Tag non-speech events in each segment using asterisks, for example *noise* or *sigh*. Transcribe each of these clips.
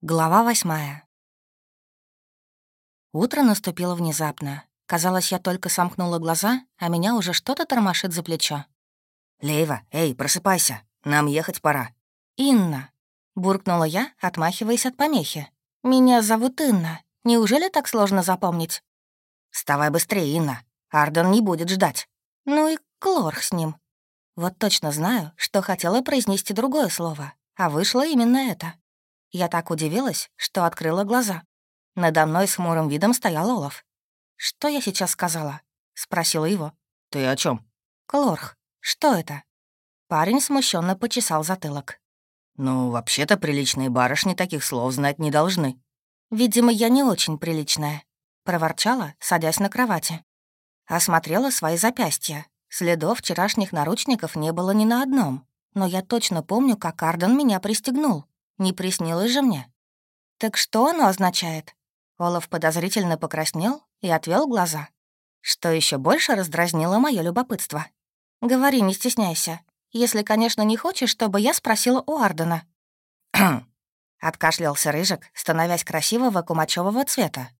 Глава восьмая. Утро наступило внезапно. Казалось, я только сомкнула глаза, а меня уже что-то тормошит за плечо. «Лейва, эй, просыпайся, нам ехать пора». «Инна», — буркнула я, отмахиваясь от помехи. «Меня зовут Инна. Неужели так сложно запомнить?» «Вставай быстрее, Инна. Арден не будет ждать». «Ну и Клорх с ним». Вот точно знаю, что хотела произнести другое слово, а вышло именно это. Я так удивилась, что открыла глаза. Надо мной с хмурым видом стоял Олаф. «Что я сейчас сказала?» — спросила его. «Ты о чем? «Клорх, что это?» Парень смущенно почесал затылок. «Ну, вообще-то приличные барышни таких слов знать не должны». «Видимо, я не очень приличная», — проворчала, садясь на кровати. Осмотрела свои запястья. Следов вчерашних наручников не было ни на одном, но я точно помню, как Арден меня пристегнул. Не приснилось же мне. Так что оно означает? Олаф подозрительно покраснел и отвел глаза. Что еще больше раздразнило мое любопытство. «Говори, не стесняйся. Если, конечно, не хочешь, чтобы я спросила у Ардена». *clears throat* Откашлялся Рыжик, становясь красивого кумачевого цвета.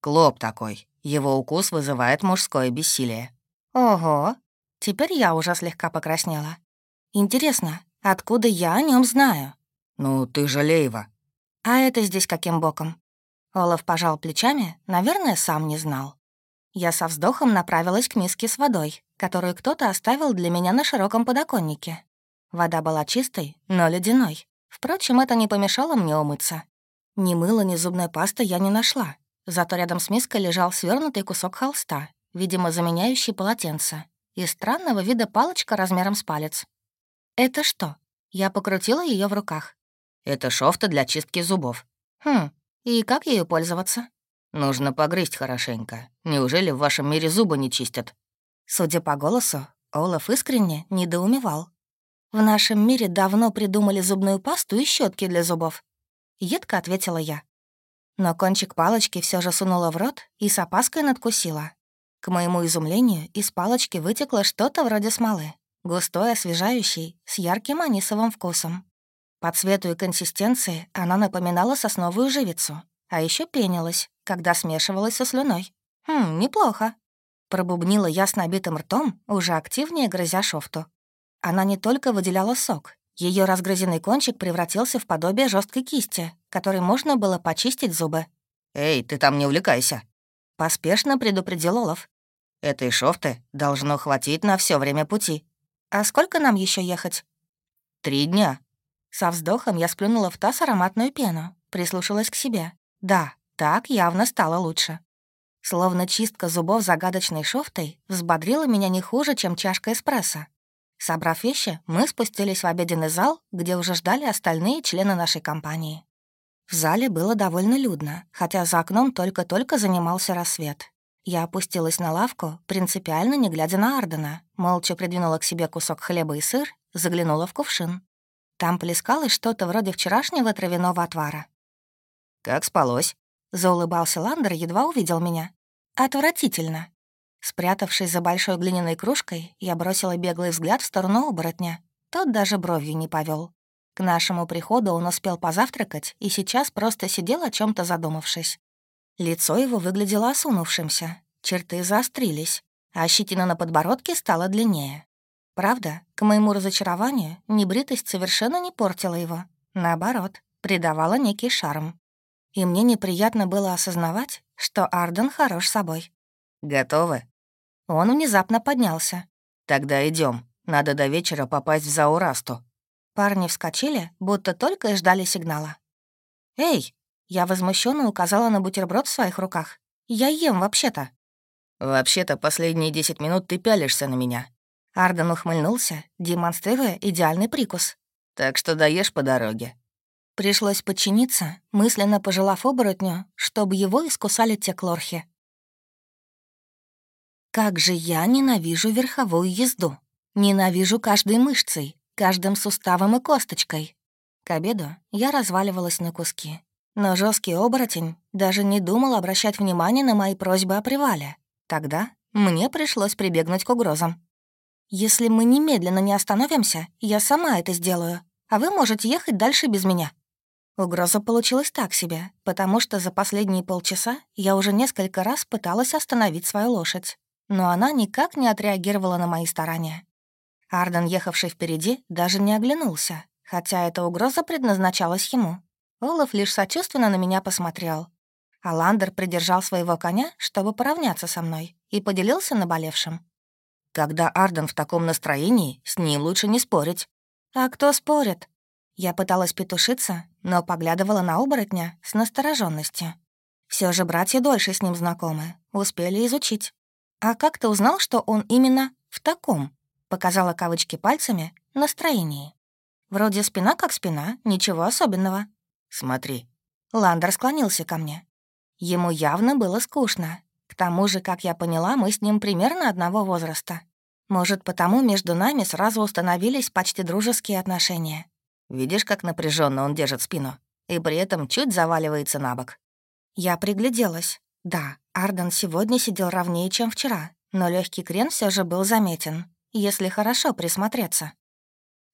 «Клоп такой. Его укус вызывает мужское бессилие». «Ого!» Теперь я уже слегка покраснела. «Интересно, откуда я о нем знаю?» «Ну, ты же Лейва». «А это здесь каким боком?» Олаф пожал плечами, наверное, сам не знал. Я со вздохом направилась к миске с водой, которую кто-то оставил для меня на широком подоконнике. Вода была чистой, но ледяной. Впрочем, это не помешало мне умыться. Ни мыла, ни зубной пасты я не нашла. Зато рядом с миской лежал свернутый кусок холста, видимо, заменяющий полотенце, и странного вида палочка размером с палец. «Это что?» Я покрутила ее в руках. Это шофта для чистки зубов. Хм, и как ею пользоваться? Нужно погрызть хорошенько. Неужели в вашем мире зубы не чистят? Судя по голосу, Олаф искренне недоумевал. В нашем мире давно придумали зубную пасту и щетки для зубов. Едко ответила я. Но кончик палочки все же сунула в рот и с опаской надкусила. К моему изумлению, из палочки вытекло что-то вроде смолы, густой, освежающий, с ярким анисовым вкусом. По цвету и консистенции она напоминала сосновую живицу, а еще пенилась, когда смешивалась со слюной. «Хм, неплохо», — пробубнила я с набитым ртом, уже активнее грызя шофту. Она не только выделяла сок, ее разгрызенный кончик превратился в подобие жесткой кисти, которой можно было почистить зубы. «Эй, ты там не увлекайся», — поспешно предупредил Олаф. «Этой шофты должно хватить на все время пути». «А сколько нам еще ехать?» «Три дня», со вздохом я сплюнула в таз ароматную пену, прислушалась к себе. Да, так явно стало лучше. Словно чистка зубов загадочной шофтой взбодрила меня не хуже, чем чашка эспрессо. Собрав вещи, мы спустились в обеденный зал, где уже ждали остальные члены нашей компании. В зале было довольно людно, хотя за окном только-только занимался рассвет. Я опустилась на лавку, принципиально не глядя на Ардена, молча придвинула к себе кусок хлеба и сыр, заглянула в кувшин. Там плескалось что-то вроде вчерашнего травяного отвара. «Как спалось?» — заулыбался Ландер, едва увидел меня. «Отвратительно». Спрятавшись за большой глиняной кружкой, я бросила беглый взгляд в сторону оборотня. Тот даже бровью не повел. К нашему приходу он успел позавтракать и сейчас просто сидел о чем то задумавшись. Лицо его выглядело осунувшимся, черты заострились, а щетина на подбородке стала длиннее. Правда, к моему разочарованию, небритость совершенно не портила его. Наоборот, придавала некий шарм. И мне неприятно было осознавать, что Арден хорош собой. «Готовы?» Он внезапно поднялся. «Тогда идем. Надо до вечера попасть в Заурасту». Парни вскочили, будто только и ждали сигнала. «Эй!» — я возмущенно указала на бутерброд в своих руках. «Я ем вообще-то». «Вообще-то последние десять минут ты пялишься на меня. Арден ухмыльнулся, демонстрируя идеальный прикус. «Так что даешь по дороге». Пришлось подчиниться, мысленно пожелав оборотню, чтобы его искусали те клорхи. Как же я ненавижу верховую езду. Ненавижу каждой мышцей, каждым суставом и косточкой. К обеду я разваливалась на куски. Но жесткий оборотень даже не думал обращать внимание на мои просьбы о привале. Тогда мне пришлось прибегнуть к угрозам. «Если мы немедленно не остановимся, я сама это сделаю, а вы можете ехать дальше без меня». Угроза получилась так себе, потому что за последние полчаса я уже несколько раз пыталась остановить свою лошадь, но она никак не отреагировала на мои старания. Арден, ехавший впереди, даже не оглянулся, хотя эта угроза предназначалась ему. Олаф лишь сочувственно на меня посмотрел. А Ландер придержал своего коня, чтобы поравняться со мной, и поделился наболевшим. «Когда Арден в таком настроении, с ним лучше не спорить». «А кто спорит?» Я пыталась петушиться, но поглядывала на оборотня с настороженностью. Все же братья дольше с ним знакомы, успели изучить. «А как ты узнал, что он именно в таком?» Показала кавычки пальцами настроении. Вроде спина как спина, ничего особенного. «Смотри». Ландер склонился ко мне. Ему явно было скучно. К тому же, как я поняла, мы с ним примерно одного возраста. Может, потому между нами сразу установились почти дружеские отношения. Видишь, как напряженно он держит спину? И при этом чуть заваливается на бок. Я пригляделась. Да, Арден сегодня сидел ровнее, чем вчера, но легкий крен все же был заметен, если хорошо присмотреться.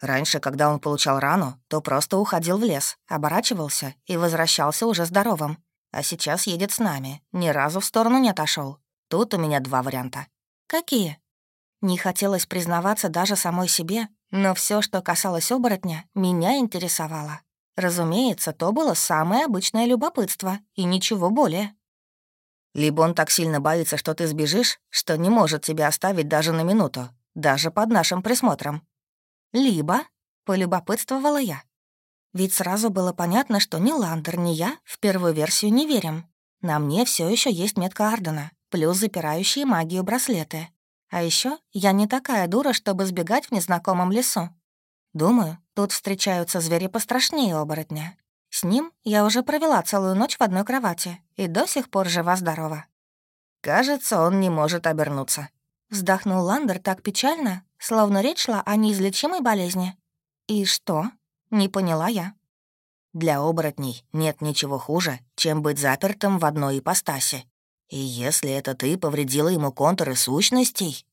Раньше, когда он получал рану, то просто уходил в лес, оборачивался и возвращался уже здоровым. А сейчас едет с нами, ни разу в сторону не отошел. Тут у меня два варианта. Какие? Не хотелось признаваться даже самой себе, но все, что касалось оборотня, меня интересовало. Разумеется, то было самое обычное любопытство, и ничего более. Либо он так сильно боится, что ты сбежишь, что не может тебя оставить даже на минуту, даже под нашим присмотром. Либо, полюбопытствовала я. Ведь сразу было понятно, что ни Ландер, ни я в первую версию не верим. На мне все еще есть метка Ардена, плюс запирающие магию браслеты. А еще я не такая дура, чтобы сбегать в незнакомом лесу. Думаю, тут встречаются звери пострашнее оборотня. С ним я уже провела целую ночь в одной кровати и до сих пор жива-здорова. «Кажется, он не может обернуться», — вздохнул Ландер так печально, словно речь шла о неизлечимой болезни. «И что?» — не поняла я. «Для оборотней нет ничего хуже, чем быть запертым в одной ипостаси. И если это ты повредила ему контуры сущностей...»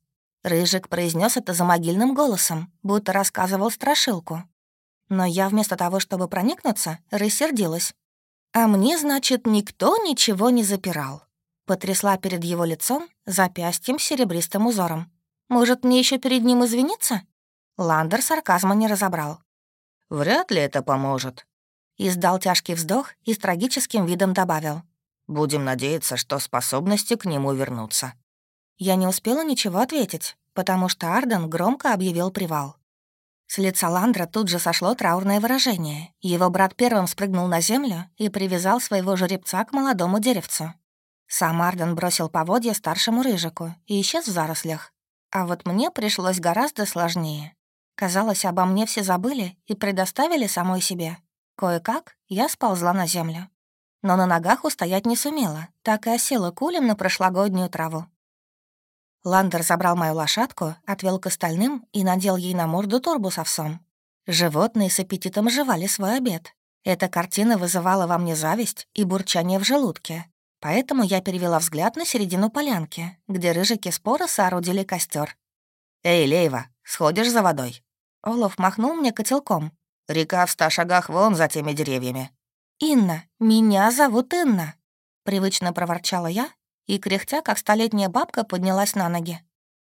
Рыжик произнес это за могильным голосом, будто рассказывал страшилку. Но я вместо того, чтобы проникнуться, рассердилась. «А мне, значит, никто ничего не запирал». Потрясла перед его лицом запястьем серебристым узором. «Может, мне еще перед ним извиниться?» Ландер сарказма не разобрал. «Вряд ли это поможет». Издал тяжкий вздох и с трагическим видом добавил. Будем надеяться, что способности к нему вернутся». Я не успела ничего ответить, потому что Арден громко объявил привал. С лица Ландра тут же сошло траурное выражение. Его брат первым спрыгнул на землю и привязал своего жеребца к молодому деревцу. Сам Арден бросил поводья старшему рыжику и исчез в зарослях. А вот мне пришлось гораздо сложнее. Казалось, обо мне все забыли и предоставили самой себе. Кое-как я сползла на землю но на ногах устоять не сумела, так и осела кулем на прошлогоднюю траву. Ландер забрал мою лошадку, отвел к остальным и надел ей на морду торбу с овсом. Животные с аппетитом жевали свой обед. Эта картина вызывала во мне зависть и бурчание в желудке, поэтому я перевела взгляд на середину полянки, где рыжики спора соорудили костер. «Эй, Лейва, сходишь за водой?» Олаф махнул мне котелком. «Река в ста шагах вон за теми деревьями. «Инна, меня зовут Инна», — привычно проворчала я, и, кряхтя, как столетняя бабка, поднялась на ноги.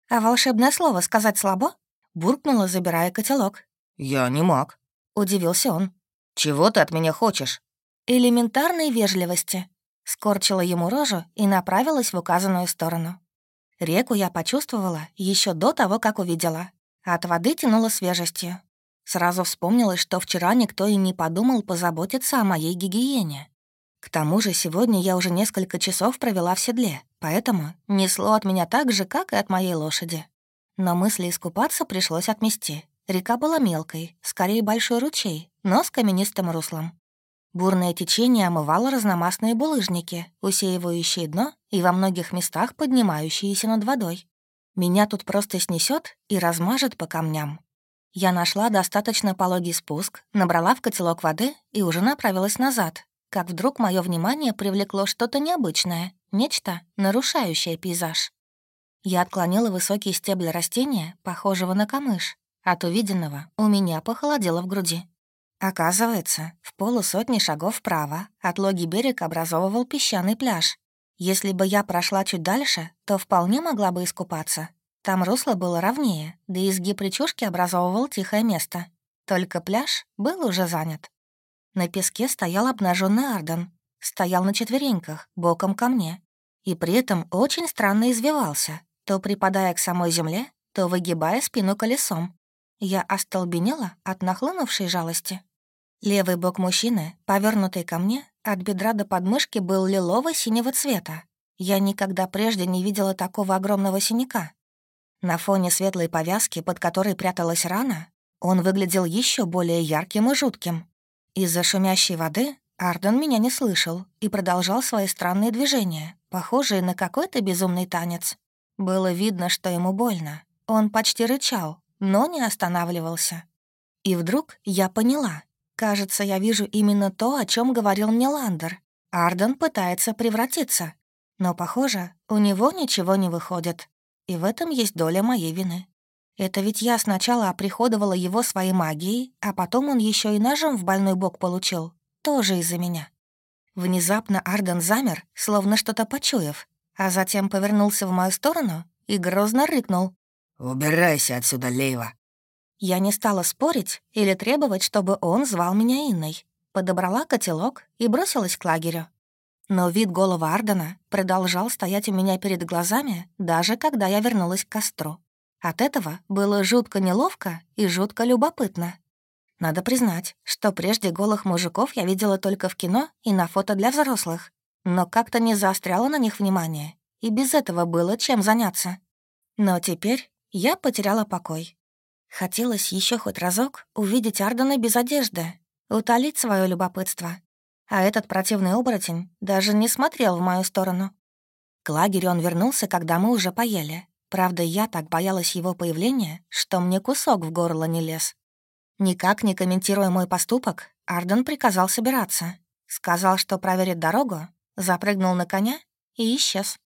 «А волшебное слово сказать слабо?» — буркнула, забирая котелок. «Я не маг», — удивился он. «Чего ты от меня хочешь?» «Элементарной вежливости», — скорчила ему рожу и направилась в указанную сторону. Реку я почувствовала еще до того, как увидела. От воды тянуло свежестью. Сразу вспомнилось, что вчера никто и не подумал позаботиться о моей гигиене. К тому же сегодня я уже несколько часов провела в седле, поэтому несло от меня так же, как и от моей лошади. Но мысли искупаться пришлось отмести. Река была мелкой, скорее большой ручей, но с каменистым руслом. Бурное течение омывало разномастные булыжники, усеивающие дно и во многих местах поднимающиеся над водой. Меня тут просто снесет и размажет по камням. Я нашла достаточно пологий спуск, набрала в котелок воды и уже направилась назад, как вдруг мое внимание привлекло что-то необычное, нечто, нарушающее пейзаж. Я отклонила высокие стебли растения, похожего на камыш. От увиденного у меня похолодело в груди. Оказывается, в полусотни шагов вправо от логи берег образовывал песчаный пляж. Если бы я прошла чуть дальше, то вполне могла бы искупаться. Там русло было ровнее, да и изгиб речушки образовывал тихое место. Только пляж был уже занят. На песке стоял обнаженный Арден. Стоял на четвереньках, боком ко мне. И при этом очень странно извивался, то припадая к самой земле, то выгибая спину колесом. Я остолбенела от нахлынувшей жалости. Левый бок мужчины, повернутый ко мне, от бедра до подмышки был лилово-синего цвета. Я никогда прежде не видела такого огромного синяка. На фоне светлой повязки, под которой пряталась рана, он выглядел еще более ярким и жутким. Из-за шумящей воды Арден меня не слышал и продолжал свои странные движения, похожие на какой-то безумный танец. Было видно, что ему больно. Он почти рычал, но не останавливался. И вдруг я поняла. Кажется, я вижу именно то, о чем говорил мне Ландер. Арден пытается превратиться. Но, похоже, у него ничего не выходит. И в этом есть доля моей вины. Это ведь я сначала оприходовала его своей магией, а потом он еще и ножом в больной бок получил. Тоже из-за меня. Внезапно Арден замер, словно что-то почуяв, а затем повернулся в мою сторону и грозно рыкнул. «Убирайся отсюда, Лейва!» Я не стала спорить или требовать, чтобы он звал меня Инной. Подобрала котелок и бросилась к лагерю. Но вид голого Ардена продолжал стоять у меня перед глазами, даже когда я вернулась к костру. От этого было жутко неловко и жутко любопытно. Надо признать, что прежде голых мужиков я видела только в кино и на фото для взрослых, но как-то не заостряла на них внимание, и без этого было чем заняться. Но теперь я потеряла покой. Хотелось еще хоть разок увидеть Ардена без одежды, утолить свое любопытство. А этот противный оборотень даже не смотрел в мою сторону. К лагерю он вернулся, когда мы уже поели. Правда, я так боялась его появления, что мне кусок в горло не лез. Никак не комментируя мой поступок, Арден приказал собираться. Сказал, что проверит дорогу, запрыгнул на коня и исчез.